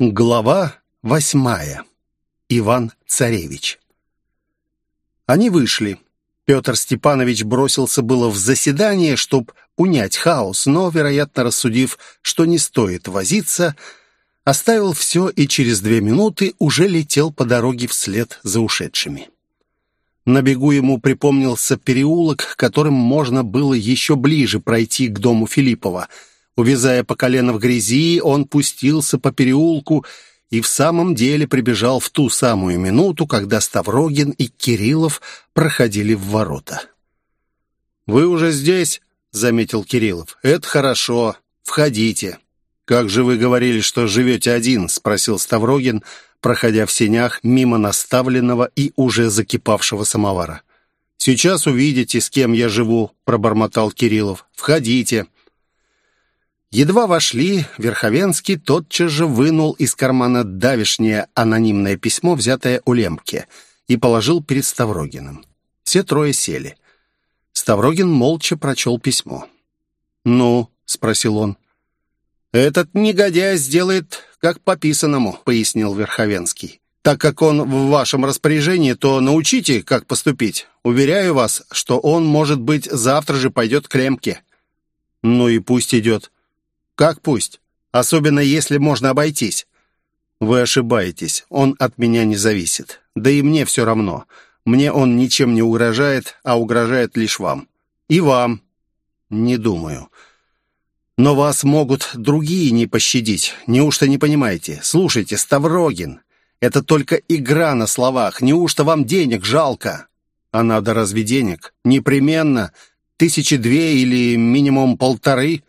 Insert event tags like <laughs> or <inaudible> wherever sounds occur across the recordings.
Глава восьмая. Иван-царевич. Они вышли. Петр Степанович бросился было в заседание, чтобы унять хаос, но, вероятно, рассудив, что не стоит возиться, оставил все и через две минуты уже летел по дороге вслед за ушедшими. На бегу ему припомнился переулок, которым можно было еще ближе пройти к дому Филиппова — Увязая по колено в грязи, он пустился по переулку и в самом деле прибежал в ту самую минуту, когда Ставрогин и Кириллов проходили в ворота. «Вы уже здесь?» — заметил Кириллов. «Это хорошо. Входите». «Как же вы говорили, что живете один?» — спросил Ставрогин, проходя в сенях мимо наставленного и уже закипавшего самовара. «Сейчас увидите, с кем я живу», — пробормотал Кириллов. «Входите». Едва вошли, Верховенский тотчас же вынул из кармана давишнее анонимное письмо, взятое у Лемки, и положил перед Ставрогиным. Все трое сели. Ставрогин молча прочел письмо. «Ну?» — спросил он. «Этот негодяй сделает, как по писанному», — пояснил Верховенский. «Так как он в вашем распоряжении, то научите, как поступить. Уверяю вас, что он, может быть, завтра же пойдет к Лемке». «Ну и пусть идет». «Как пусть? Особенно если можно обойтись». «Вы ошибаетесь. Он от меня не зависит. Да и мне все равно. Мне он ничем не угрожает, а угрожает лишь вам. И вам». «Не думаю». «Но вас могут другие не пощадить. Неужто не понимаете? Слушайте, Ставрогин, это только игра на словах. Неужто вам денег жалко?» «А надо разве денег? Непременно. Тысячи две или минимум полторы?»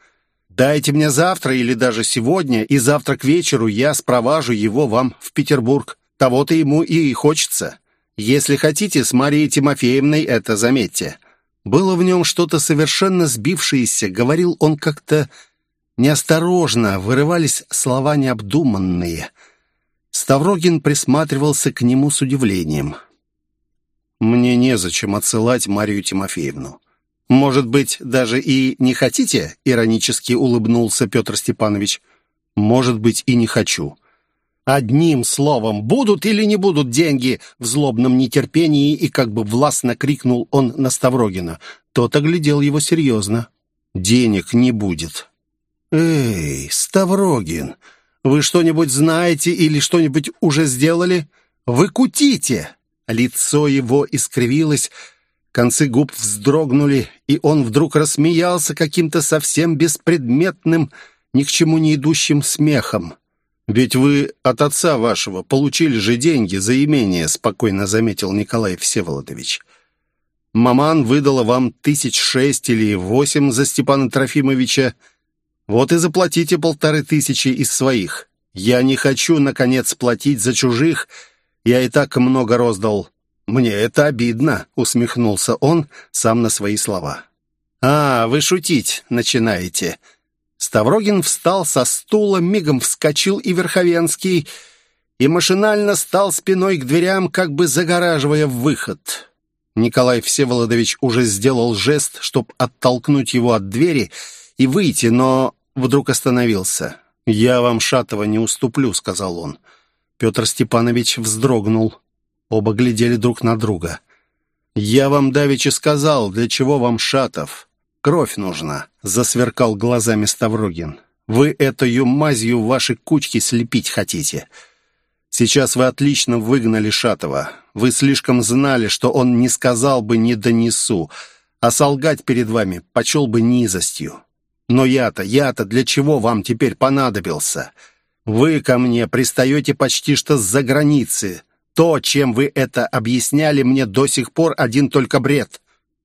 Дайте мне завтра или даже сегодня, и завтра к вечеру я спроважу его вам в Петербург. Того-то ему и хочется. Если хотите, с Марией Тимофеевной это заметьте». Было в нем что-то совершенно сбившееся, говорил он как-то неосторожно, вырывались слова необдуманные. Ставрогин присматривался к нему с удивлением. «Мне незачем отсылать Марию Тимофеевну. «Может быть, даже и не хотите?» — иронически улыбнулся Петр Степанович. «Может быть, и не хочу». «Одним словом, будут или не будут деньги?» В злобном нетерпении и как бы властно крикнул он на Ставрогина. Тот оглядел его серьезно. «Денег не будет». «Эй, Ставрогин, вы что-нибудь знаете или что-нибудь уже сделали? Вы кутите!» Лицо его искривилось, Концы губ вздрогнули, и он вдруг рассмеялся каким-то совсем беспредметным, ни к чему не идущим смехом. «Ведь вы от отца вашего получили же деньги за имение», спокойно заметил Николай Всеволодович. «Маман выдала вам тысяч шесть или восемь за Степана Трофимовича. Вот и заплатите полторы тысячи из своих. Я не хочу, наконец, платить за чужих. Я и так много роздал. «Мне это обидно», — усмехнулся он сам на свои слова. «А, вы шутить начинаете». Ставрогин встал со стула, мигом вскочил и Верховенский, и машинально стал спиной к дверям, как бы загораживая выход. Николай Всеволодович уже сделал жест, чтобы оттолкнуть его от двери и выйти, но вдруг остановился. «Я вам, Шатова, не уступлю», — сказал он. Петр Степанович вздрогнул. Оба глядели друг на друга. «Я вам давеча сказал, для чего вам Шатов. Кровь нужна», — засверкал глазами Ставрогин. «Вы эту мазью ваши кучки слепить хотите. Сейчас вы отлично выгнали Шатова. Вы слишком знали, что он не сказал бы «не донесу», а солгать перед вами почел бы низостью. Но я-то, я-то для чего вам теперь понадобился? Вы ко мне пристаете почти что с-за границы, то, чем вы это объясняли, мне до сих пор один только бред.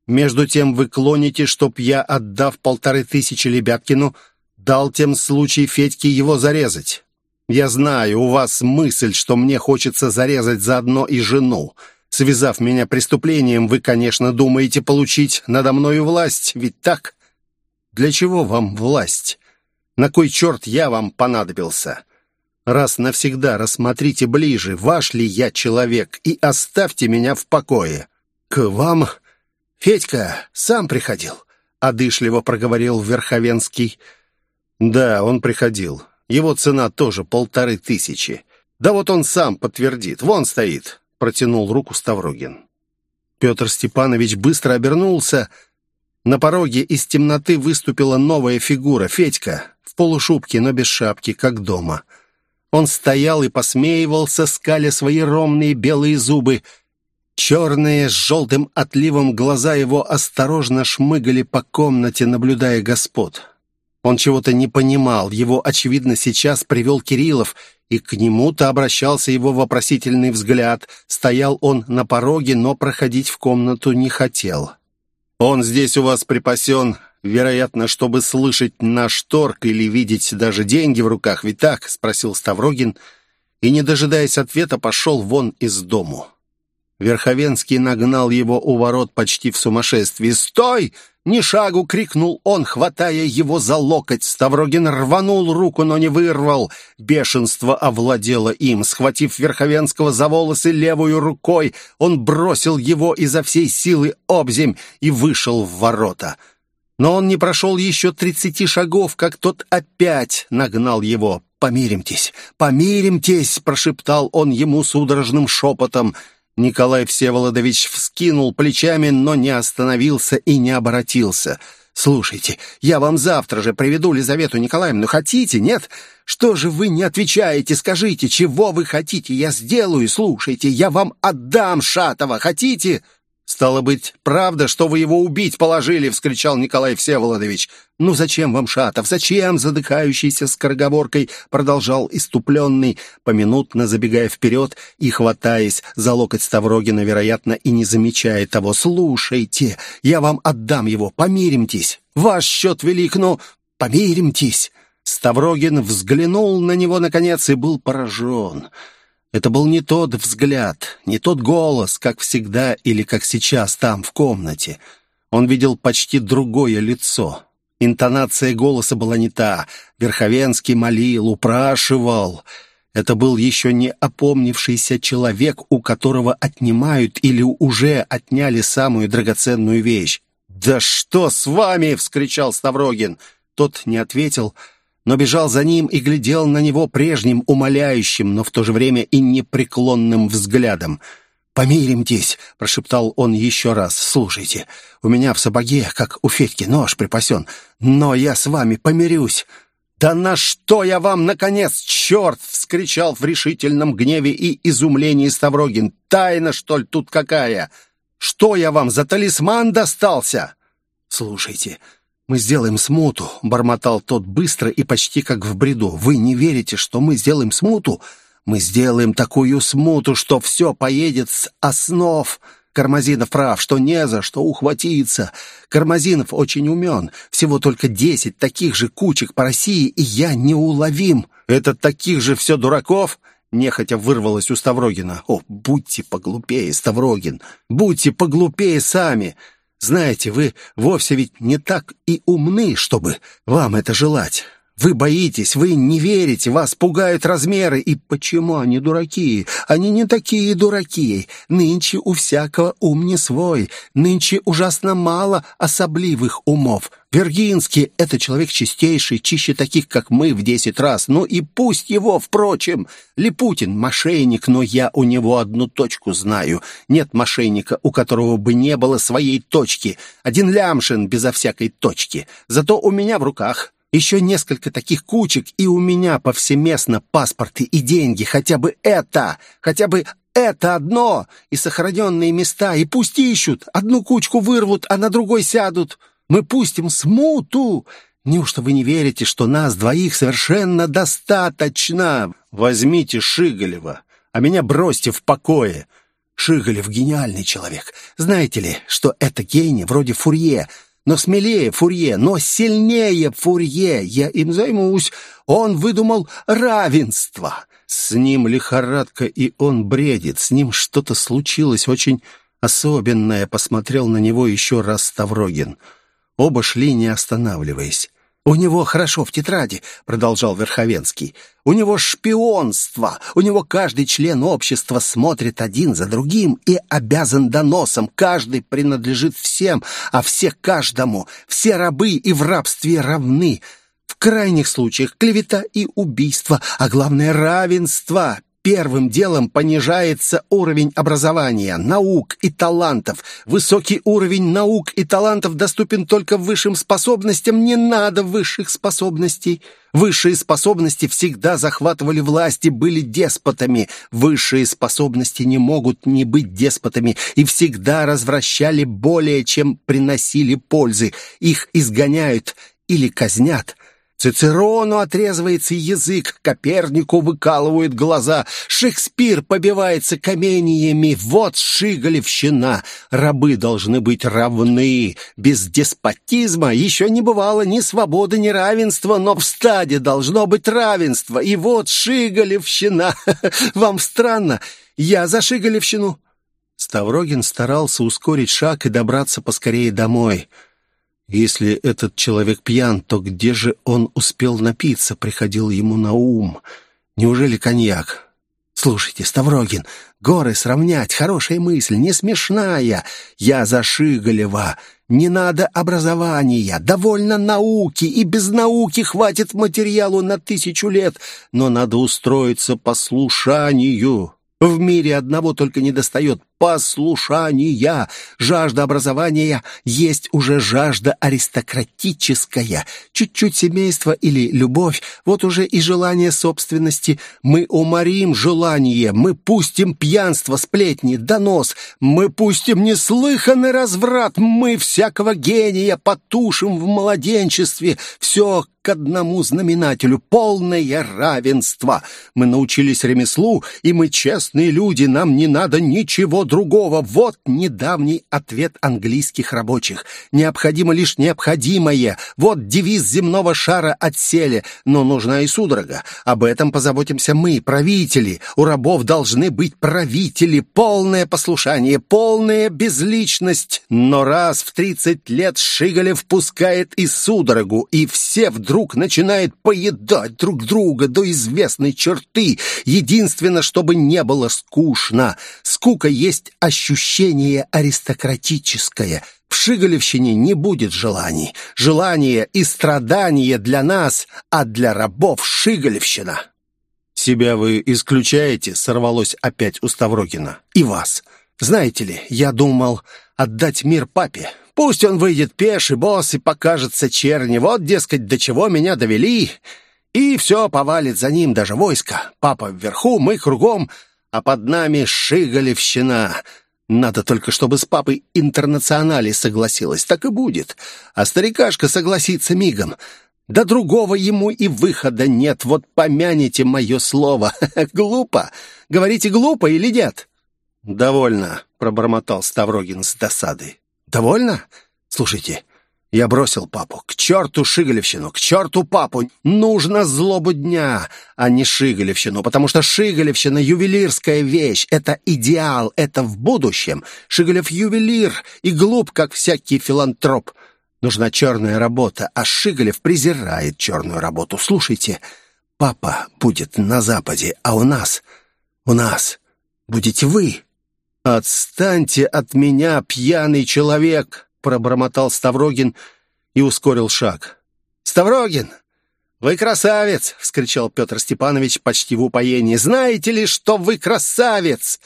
Между тем вы клоните, чтоб я, отдав полторы тысячи Лебяткину, дал тем случай Федьке его зарезать. Я знаю, у вас мысль, что мне хочется зарезать заодно и жену. Связав меня преступлением, вы, конечно, думаете получить надо мною власть, ведь так? Для чего вам власть? На кой черт я вам понадобился?» Раз навсегда рассмотрите ближе, ваш ли я человек, и оставьте меня в покое. К вам Федька сам приходил, одышливо проговорил Верховенский. Да, он приходил. Его цена тоже полторы тысячи. Да вот он сам подтвердит. Вон стоит. Протянул руку Ставрогин. Петр Степанович быстро обернулся. На пороге из темноты выступила новая фигура. Федька в полушубке, но без шапки, как дома. Он стоял и посмеивался, скаля свои ровные белые зубы. Черные с желтым отливом глаза его осторожно шмыгали по комнате, наблюдая господ. Он чего-то не понимал, его, очевидно, сейчас привел Кириллов, и к нему-то обращался его вопросительный взгляд. Стоял он на пороге, но проходить в комнату не хотел. «Он здесь у вас припасен, вероятно, чтобы слышать наш торг или видеть даже деньги в руках, ведь так?» — спросил Ставрогин, и, не дожидаясь ответа, пошел вон из дому. Верховенский нагнал его у ворот почти в сумасшествии. «Стой!» — ни шагу крикнул он, хватая его за локоть. Ставрогин рванул руку, но не вырвал. Бешенство овладело им. Схватив Верховенского за волосы левой рукой, он бросил его изо всей силы обземь и вышел в ворота. Но он не прошел еще тридцати шагов, как тот опять нагнал его. «Помиримтесь! Помиримтесь!» — прошептал он ему судорожным шепотом — Николай Всеволодович вскинул плечами, но не остановился и не обратился. «Слушайте, я вам завтра же приведу Лизавету Николаевну. Хотите, нет? Что же вы не отвечаете? Скажите, чего вы хотите? Я сделаю. Слушайте, я вам отдам Шатова. Хотите?» «Стало быть, правда, что вы его убить положили?» — вскричал Николай Всеволодович. «Ну зачем вам, Шатов, зачем?» — задыхающийся скороговоркой продолжал иступленный, поминутно забегая вперед и хватаясь за локоть Ставрогина, вероятно, и не замечая того. «Слушайте, я вам отдам его, помиримтесь. Ваш счет велик, но помиримтесь». Ставрогин взглянул на него, наконец, и был поражен. Это был не тот взгляд, не тот голос, как всегда или как сейчас там, в комнате. Он видел почти другое лицо. Интонация голоса была не та. Верховенский молил, упрашивал. Это был еще не опомнившийся человек, у которого отнимают или уже отняли самую драгоценную вещь. «Да что с вами?» — вскричал Ставрогин. Тот не ответил, — но бежал за ним и глядел на него прежним умоляющим, но в то же время и непреклонным взглядом. «Помиримтесь!» — прошептал он еще раз. «Слушайте, у меня в сапоге, как у Федьки, нож припасен, но я с вами помирюсь!» «Да на что я вам, наконец, черт!» — вскричал в решительном гневе и изумлении Ставрогин. «Тайна, что ли, тут какая? Что я вам, за талисман достался?» «Слушайте, «Мы сделаем смуту», — бормотал тот быстро и почти как в бреду. «Вы не верите, что мы сделаем смуту? Мы сделаем такую смуту, что все поедет с основ». Кармазинов прав, что не за что ухватиться. Кармазинов очень умен. Всего только десять таких же кучек по России, и я неуловим. Это таких же все дураков?» Нехотя вырвалось у Ставрогина. «О, будьте поглупее, Ставрогин! Будьте поглупее сами! Знаете, вы вовсе ведь не так и умны, чтобы вам это желать. Вы боитесь, вы не верите, вас пугают размеры. И почему они дураки? Они не такие дураки. Нынче у всякого ум не свой. Нынче ужасно мало особливых умов. Вергинский — это человек чистейший, чище таких, как мы, в десять раз. Ну и пусть его, впрочем. Липутин — мошенник, но я у него одну точку знаю. Нет мошенника, у которого бы не было своей точки. Один лямшин безо всякой точки. Зато у меня в руках еще несколько таких кучек, и у меня повсеместно паспорты и деньги. Хотя бы это, хотя бы это одно, и сохраненные места, и пусть ищут. Одну кучку вырвут, а на другой сядут. Мы пустим смуту. Неужто вы не верите, что нас двоих совершенно достаточно? Возьмите Шиголева, а меня бросьте в покое. Шиголев гениальный человек. Знаете ли, что это гений вроде Фурье — но смелее Фурье, но сильнее Фурье. Я им займусь. Он выдумал равенство. С ним лихорадка, и он бредит. С ним что-то случилось очень особенное. Посмотрел на него еще раз Ставрогин. Оба шли, не останавливаясь. «У него хорошо в тетради», — продолжал Верховенский. «У него шпионство. У него каждый член общества смотрит один за другим и обязан доносом. Каждый принадлежит всем, а все каждому. Все рабы и в рабстве равны. В крайних случаях клевета и убийство, а главное равенство. Первым делом понижается уровень образования, наук и талантов. Высокий уровень наук и талантов доступен только высшим способностям. Не надо высших способностей. Высшие способности всегда захватывали власти, были деспотами. Высшие способности не могут не быть деспотами и всегда развращали более, чем приносили пользы. Их изгоняют или казнят – Цицерону отрезывается язык, Копернику выкалывают глаза, Шекспир побивается каменьями. Вот шиголевщина. Рабы должны быть равны. Без деспотизма еще не бывало ни свободы, ни равенства, но в стаде должно быть равенство. И вот шиголевщина. <laughs> Вам странно? Я за шиголевщину. Ставрогин старался ускорить шаг и добраться поскорее домой. Если этот человек пьян, то где же он успел напиться, приходил ему на ум. Неужели коньяк? Слушайте, Ставрогин, горы сравнять, хорошая мысль, не смешная. Я за Шиголева. Не надо образования, довольно науки, и без науки хватит материалу на тысячу лет, но надо устроиться по слушанию. В мире одного только недостает послушания. Жажда образования есть уже жажда аристократическая. Чуть-чуть семейство или любовь, вот уже и желание собственности. Мы уморим желание, мы пустим пьянство, сплетни, донос, мы пустим неслыханный разврат, мы всякого гения потушим в младенчестве. Все к одному знаменателю — полное равенство. Мы научились ремеслу, и мы честные люди, нам не надо ничего другого. Вот недавний ответ английских рабочих. Необходимо лишь необходимое. Вот девиз земного шара отселе. Но нужна и судорога. Об этом позаботимся мы, правители. У рабов должны быть правители. Полное послушание, полная безличность. Но раз в тридцать лет Шигалев пускает и судорогу, и все вдруг вдруг начинает поедать друг друга до известной черты. Единственное, чтобы не было скучно. Скука есть ощущение аристократическое. В Шиголевщине не будет желаний. Желание и страдания для нас, а для рабов Шиголевщина. «Себя вы исключаете?» — сорвалось опять у Ставрогина. «И вас. Знаете ли, я думал отдать мир папе. Пусть он выйдет пеший, босс, и покажется черни. Вот, дескать, до чего меня довели. И все повалит за ним, даже войско. Папа вверху, мы кругом, а под нами Шиголевщина. Надо только, чтобы с папой интернационале согласилась. Так и будет. А старикашка согласится мигом. Да другого ему и выхода нет. Вот помяните мое слово. <laughs> Глупо. Говорите, глупо или нет? «Довольно», — пробормотал Ставрогин с досадой. Довольно? Слушайте, я бросил папу. К черту Шиголевщину, к черту папу. Нужно злобу дня, а не Шиголевщину, потому что Шиголевщина — ювелирская вещь. Это идеал, это в будущем. Шиголев — ювелир и глуп, как всякий филантроп. Нужна черная работа, а Шиголев презирает черную работу. Слушайте, папа будет на Западе, а у нас, у нас будете вы. «Отстаньте от меня, пьяный человек!» — пробормотал Ставрогин и ускорил шаг. «Ставрогин, вы красавец!» — вскричал Петр Степанович почти в упоении. «Знаете ли, что вы красавец?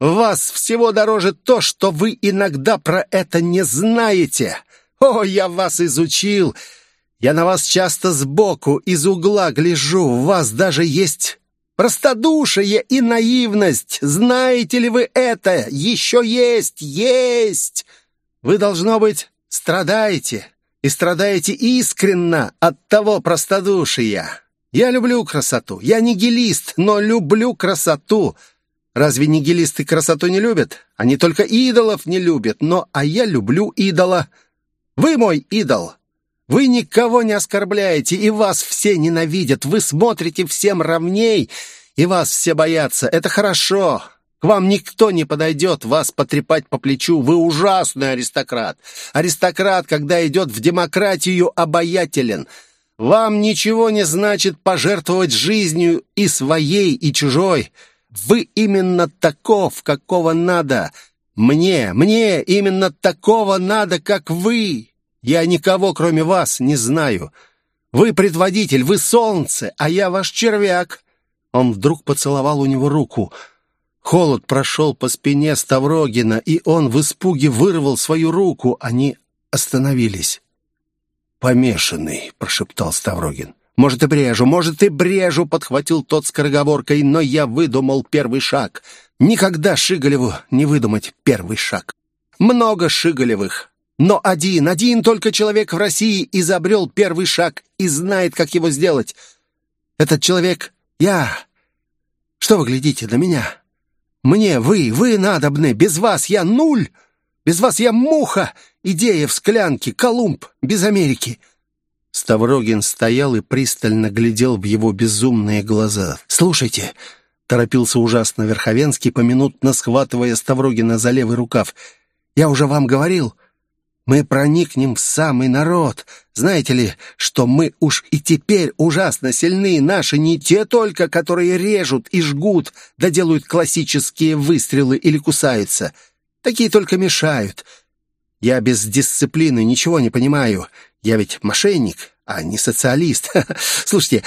Вас всего дороже то, что вы иногда про это не знаете. О, я вас изучил! Я на вас часто сбоку, из угла гляжу. У вас даже есть Простодушие и наивность. Знаете ли вы это? Еще есть, есть. Вы, должно быть, страдаете. И страдаете искренно от того простодушия. Я люблю красоту. Я нигилист, но люблю красоту. Разве нигилисты красоту не любят? Они только идолов не любят. Но а я люблю идола. Вы мой идол. Вы никого не оскорбляете, и вас все ненавидят. Вы смотрите всем равней, и вас все боятся. Это хорошо. К вам никто не подойдет вас потрепать по плечу. Вы ужасный аристократ. Аристократ, когда идет в демократию, обаятелен. Вам ничего не значит пожертвовать жизнью и своей, и чужой. Вы именно таков, какого надо. Мне, мне именно такого надо, как вы. Я никого, кроме вас, не знаю. Вы предводитель, вы солнце, а я ваш червяк!» Он вдруг поцеловал у него руку. Холод прошел по спине Ставрогина, и он в испуге вырвал свою руку. Они остановились. «Помешанный», — прошептал Ставрогин. «Может, и брежу, может, и брежу», — подхватил тот скороговоркой, но я выдумал первый шаг. Никогда Шиголеву не выдумать первый шаг. Много Шиголевых, но один, один только человек в России изобрел первый шаг и знает, как его сделать. Этот человек — я. Что вы глядите на меня? Мне вы, вы надобны. Без вас я нуль. Без вас я муха. Идея в склянке, Колумб, без Америки. Ставрогин стоял и пристально глядел в его безумные глаза. «Слушайте», — торопился ужасно Верховенский, поминутно схватывая Ставрогина за левый рукав, «я уже вам говорил, мы проникнем в самый народ. Знаете ли, что мы уж и теперь ужасно сильны. Наши не те только, которые режут и жгут, да делают классические выстрелы или кусаются. Такие только мешают. Я без дисциплины ничего не понимаю. Я ведь мошенник, а не социалист. <laughs> Слушайте,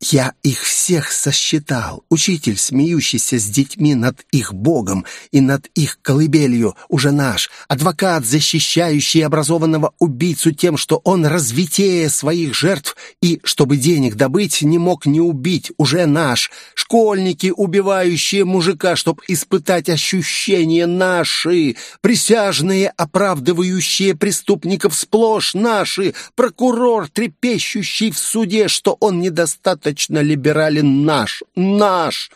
я их всех сосчитал. Учитель, смеющийся с детьми над их Богом и над их колыбелью, уже наш. Адвокат, защищающий образованного убийцу тем, что он развитее своих жертв и, чтобы денег добыть, не мог не убить, уже наш. Школьники, убивающие мужика, чтобы испытать ощущения наши. Присяжные, оправдывающие преступников сплошь наши. Прокурор, трепещущий в суде, что он недостаточно достаточно либерален наш, наш.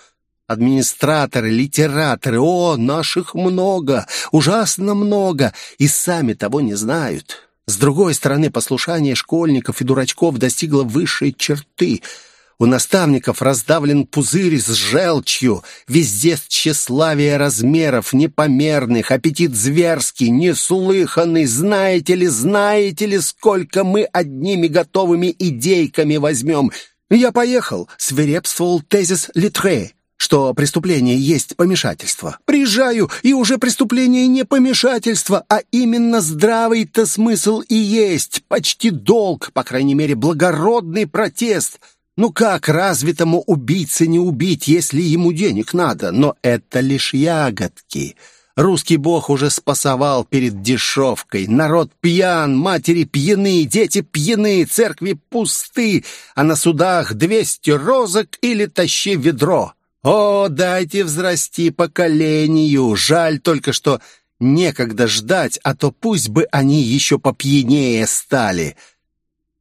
Администраторы, литераторы, о, наших много, ужасно много, и сами того не знают. С другой стороны, послушание школьников и дурачков достигло высшей черты. У наставников раздавлен пузырь с желчью, везде тщеславие размеров непомерных, аппетит зверский, неслыханный. Знаете ли, знаете ли, сколько мы одними готовыми идейками возьмем — «Я поехал», — свирепствовал тезис Литре, что преступление есть помешательство. «Приезжаю, и уже преступление не помешательство, а именно здравый-то смысл и есть, почти долг, по крайней мере, благородный протест». Ну как развитому убийце не убить, если ему денег надо? Но это лишь ягодки. Русский бог уже спасовал перед дешевкой. Народ пьян, матери пьяны, дети пьяны, церкви пусты, а на судах двести розок или тащи ведро. О, дайте взрасти поколению. Жаль только, что некогда ждать, а то пусть бы они еще попьянее стали.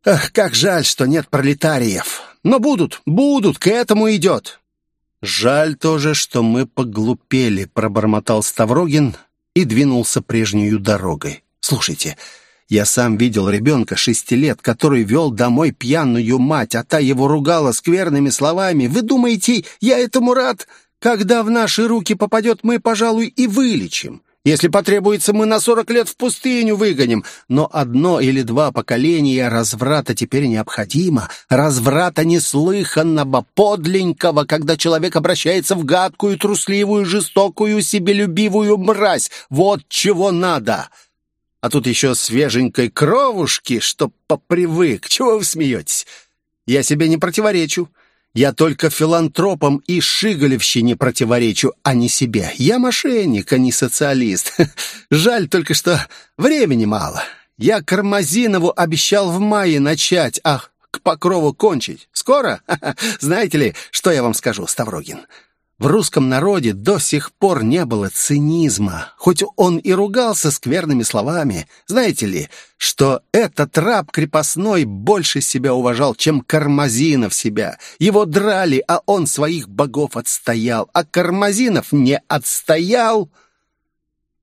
Ах, как жаль, что нет пролетариев. Но будут, будут, к этому идет. «Жаль тоже, что мы поглупели», — пробормотал Ставрогин и двинулся прежнюю дорогой. «Слушайте, я сам видел ребенка шести лет, который вел домой пьяную мать, а та его ругала скверными словами. Вы думаете, я этому рад? Когда в наши руки попадет, мы, пожалуй, и вылечим. Если потребуется, мы на сорок лет в пустыню выгоним. Но одно или два поколения разврата теперь необходимо. Разврата неслыханного, подленького, когда человек обращается в гадкую, трусливую, жестокую, себелюбивую мразь. Вот чего надо. А тут еще свеженькой кровушки, чтоб попривык. Чего вы смеетесь? Я себе не противоречу. Я только филантропам и шиголевщине противоречу, а не себе. Я мошенник, а не социалист. <laughs> Жаль только, что времени мало. Я Кармазинову обещал в мае начать, а к Покрову кончить. Скоро? <laughs> Знаете ли, что я вам скажу, Ставрогин? В русском народе до сих пор не было цинизма, хоть он и ругался скверными словами. Знаете ли, что этот раб крепостной больше себя уважал, чем Кармазинов себя. Его драли, а он своих богов отстоял, а Кармазинов не отстоял.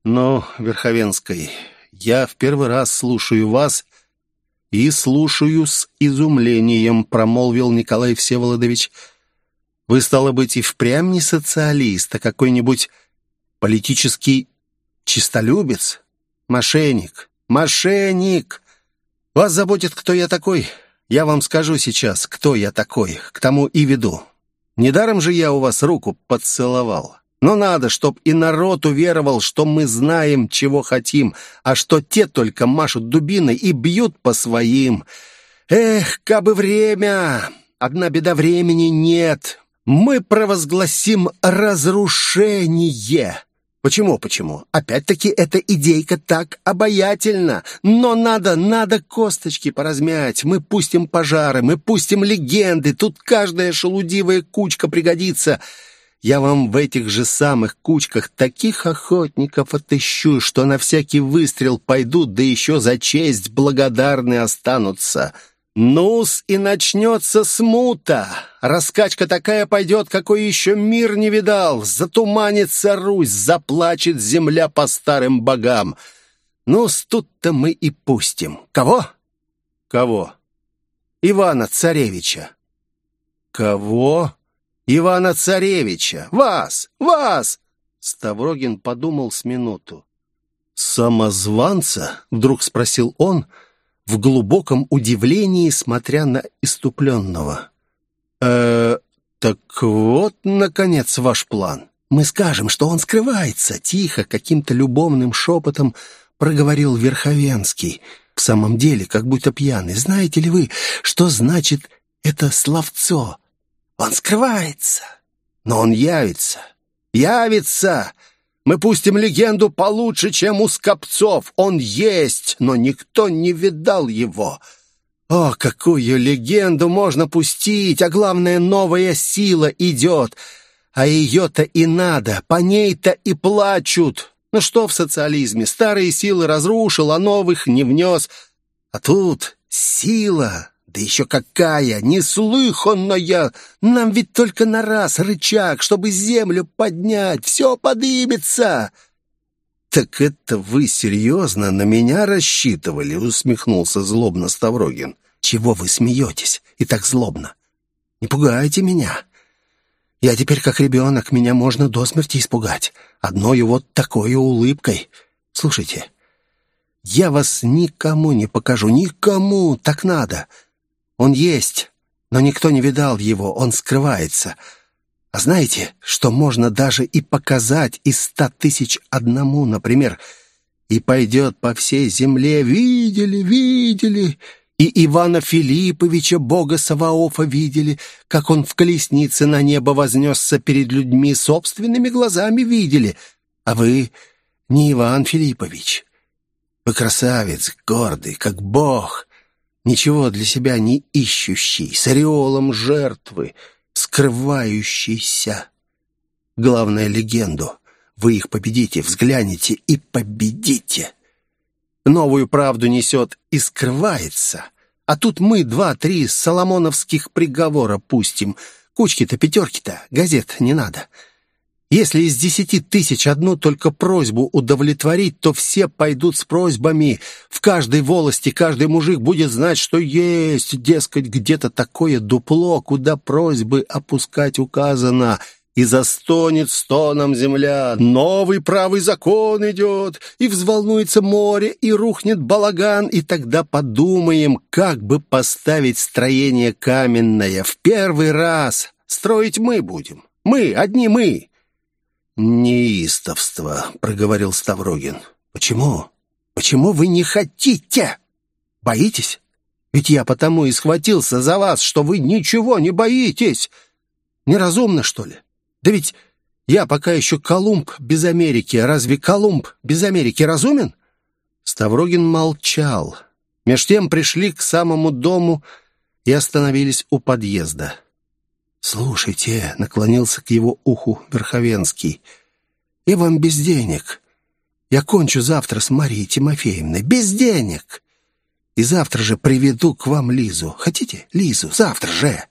Но, Верховенской, я в первый раз слушаю вас и слушаю с изумлением, промолвил Николай Всеволодович, — вы, стало быть, и впрямь не социалист, а какой-нибудь политический чистолюбец? Мошенник! Мошенник! Вас заботит, кто я такой? Я вам скажу сейчас, кто я такой, к тому и веду. Недаром же я у вас руку поцеловал. Но надо, чтоб и народ уверовал, что мы знаем, чего хотим, а что те только машут дубиной и бьют по своим. Эх, кабы время! Одна беда времени нет. Мы провозгласим разрушение. Почему, почему? Опять-таки, эта идейка так обаятельна. Но надо, надо косточки поразмять. Мы пустим пожары, мы пустим легенды. Тут каждая шелудивая кучка пригодится. Я вам в этих же самых кучках таких охотников отыщу, что на всякий выстрел пойдут, да еще за честь благодарны останутся. Нус и начнется смута. Раскачка такая пойдет, какой еще мир не видал. Затуманится Русь, заплачет земля по старым богам. ну тут-то мы и пустим. Кого? Кого? Ивана Царевича. Кого? Ивана Царевича. Вас! Вас! Ставрогин подумал с минуту. «Самозванца?» — вдруг спросил он — в глубоком удивлении, смотря на иступленного. «Э, так вот, наконец, ваш план. Мы скажем, что он скрывается», — тихо, каким-то любовным шепотом проговорил Верховенский. «В самом деле, как будто пьяный. Знаете ли вы, что значит это словцо? Он скрывается, но он явится. Явится!» Мы пустим легенду получше, чем у Скопцов. Он есть, но никто не видал его. О, какую легенду можно пустить! А главное, новая сила идет. А ее-то и надо, по ней-то и плачут. Ну что в социализме? Старые силы разрушил, а новых не внес. А тут сила, да еще какая, неслыханная! Нам ведь только на раз рычаг, чтобы землю поднять, все подымется!» «Так это вы серьезно на меня рассчитывали?» — усмехнулся злобно Ставрогин. «Чего вы смеетесь и так злобно? Не пугайте меня. Я теперь как ребенок, меня можно до смерти испугать. Одной вот такой улыбкой. Слушайте, я вас никому не покажу, никому, так надо. Он есть, но никто не видал его, он скрывается. А знаете, что можно даже и показать из ста тысяч одному, например, и пойдет по всей земле, видели, видели, и Ивана Филипповича, бога Саваофа, видели, как он в колеснице на небо вознесся перед людьми, собственными глазами видели. А вы не Иван Филиппович. Вы красавец, гордый, как бог ничего для себя не ищущий, с ореолом жертвы, скрывающийся. Главное — легенду. Вы их победите, взгляните и победите. Новую правду несет и скрывается. А тут мы два-три соломоновских приговора пустим. Кучки-то, пятерки-то, газет не надо. — если из десяти тысяч одну только просьбу удовлетворить, то все пойдут с просьбами. В каждой волости каждый мужик будет знать, что есть, дескать, где-то такое дупло, куда просьбы опускать указано. И застонет стоном земля. Новый правый закон идет, и взволнуется море, и рухнет балаган, и тогда подумаем, как бы поставить строение каменное в первый раз. Строить мы будем. Мы, одни мы. «Неистовство», — проговорил Ставрогин. «Почему? Почему вы не хотите? Боитесь? Ведь я потому и схватился за вас, что вы ничего не боитесь. Неразумно, что ли? Да ведь я пока еще Колумб без Америки. Разве Колумб без Америки разумен?» Ставрогин молчал. Меж тем пришли к самому дому и остановились у подъезда. «Слушайте», — наклонился к его уху Верховенский, — «я вам без денег. Я кончу завтра с Марией Тимофеевной. Без денег. И завтра же приведу к вам Лизу. Хотите Лизу? Завтра же».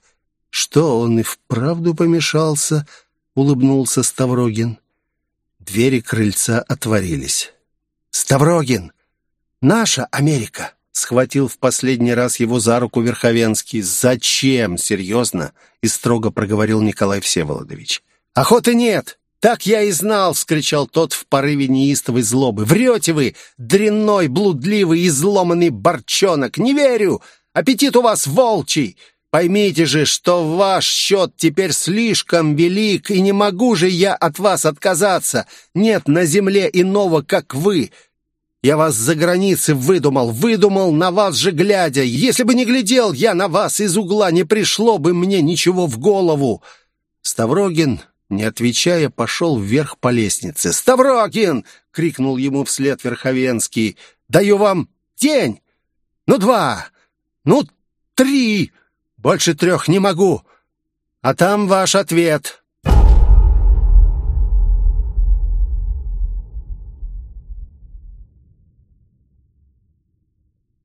«Что, он и вправду помешался?» — улыбнулся Ставрогин. Двери крыльца отворились. «Ставрогин! Наша Америка!» Схватил в последний раз его за руку Верховенский. «Зачем? Серьезно?» И строго проговорил Николай Всеволодович. «Охоты нет! Так я и знал!» — вскричал тот в порыве неистовой злобы. «Врете вы, дрянной, блудливый, изломанный борчонок! Не верю! Аппетит у вас волчий!» Поймите же, что ваш счет теперь слишком велик, и не могу же я от вас отказаться. Нет на земле иного, как вы. Я вас за границы выдумал, выдумал на вас же глядя. Если бы не глядел я на вас из угла, не пришло бы мне ничего в голову». Ставрогин, не отвечая, пошел вверх по лестнице. «Ставрогин!» — крикнул ему вслед Верховенский. «Даю вам день! Ну, два! Ну, три! Больше трех не могу! А там ваш ответ!»